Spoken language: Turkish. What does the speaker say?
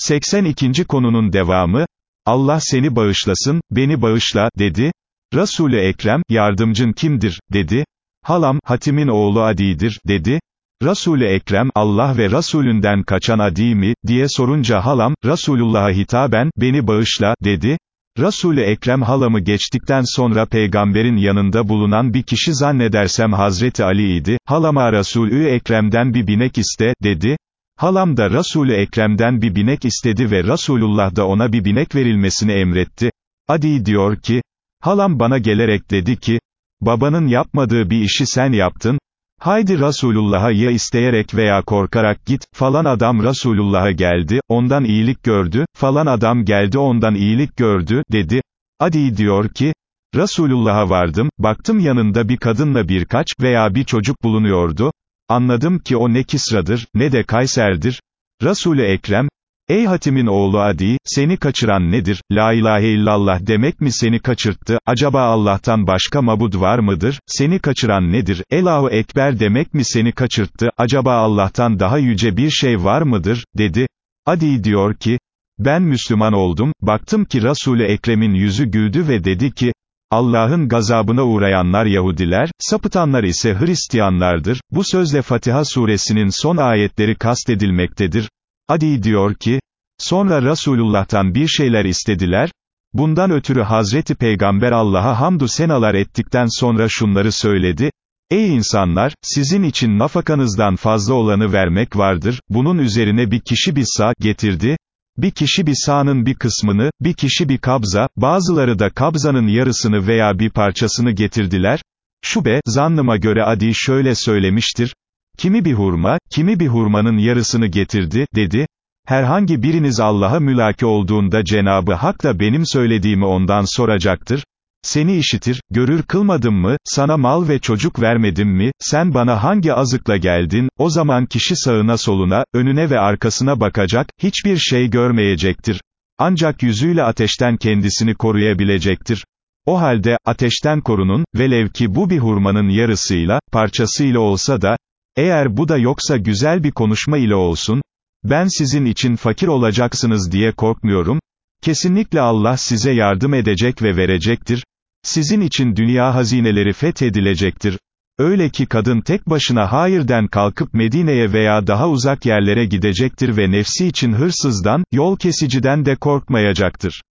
82. konunun devamı, Allah seni bağışlasın, beni bağışla, dedi. Resul-ü Ekrem, yardımcın kimdir, dedi. Halam, Hatim'in oğlu Adi'dir, dedi. Resul-ü Ekrem, Allah ve Resulünden kaçan Adi mi, diye sorunca halam, Resulullah'a hitaben, beni bağışla, dedi. Resul-ü Ekrem halamı geçtikten sonra peygamberin yanında bulunan bir kişi zannedersem Hazreti Ali idi, halama Resul-ü Ekrem'den bir binek iste, dedi. Halam da Resul-ü Ekrem'den bir binek istedi ve Resulullah da ona bir binek verilmesini emretti. Adi diyor ki, halam bana gelerek dedi ki, babanın yapmadığı bir işi sen yaptın, haydi Resulullah'a ya isteyerek veya korkarak git, falan adam Resulullah'a geldi, ondan iyilik gördü, falan adam geldi ondan iyilik gördü, dedi. Adi diyor ki, Resulullah'a vardım, baktım yanında bir kadınla birkaç veya bir çocuk bulunuyordu, Anladım ki o ne Kisra'dır, ne de Kayser'dir. Resul-i Ekrem, Ey Hatim'in oğlu Adi, seni kaçıran nedir, la ilahe illallah demek mi seni kaçırttı, acaba Allah'tan başka mabud var mıdır, seni kaçıran nedir, Elahu Ekber demek mi seni kaçırttı, acaba Allah'tan daha yüce bir şey var mıdır, dedi. Adi diyor ki, ben Müslüman oldum, baktım ki Resul-i Ekrem'in yüzü güldü ve dedi ki, Allah'ın gazabına uğrayanlar Yahudiler, sapıtanlar ise Hristiyanlardır, bu sözle Fatiha suresinin son ayetleri kastedilmektedir. Adi diyor ki, sonra Resulullah'tan bir şeyler istediler, bundan ötürü Hazreti Peygamber Allah'a hamdü senalar ettikten sonra şunları söyledi, Ey insanlar, sizin için nafakanızdan fazla olanı vermek vardır, bunun üzerine bir kişi bir sağ getirdi, bir kişi bir sağının bir kısmını, bir kişi bir kabza, bazıları da kabzanın yarısını veya bir parçasını getirdiler. Şube, zannıma göre Adi şöyle söylemiştir. Kimi bir hurma, kimi bir hurmanın yarısını getirdi, dedi. Herhangi biriniz Allah'a mülaki olduğunda Cenabı Hak da benim söylediğimi ondan soracaktır. Seni işitir, görür kılmadım mı, sana mal ve çocuk vermedim mi, sen bana hangi azıkla geldin, o zaman kişi sağına soluna, önüne ve arkasına bakacak, hiçbir şey görmeyecektir. Ancak yüzüyle ateşten kendisini koruyabilecektir. O halde, ateşten korunun, velev ki bu bir hurmanın yarısıyla, parçasıyla olsa da, eğer bu da yoksa güzel bir konuşma ile olsun, ben sizin için fakir olacaksınız diye korkmuyorum, kesinlikle Allah size yardım edecek ve verecektir, sizin için dünya hazineleri fethedilecektir. Öyle ki kadın tek başına hayırden kalkıp Medine'ye veya daha uzak yerlere gidecektir ve nefsi için hırsızdan, yol kesiciden de korkmayacaktır.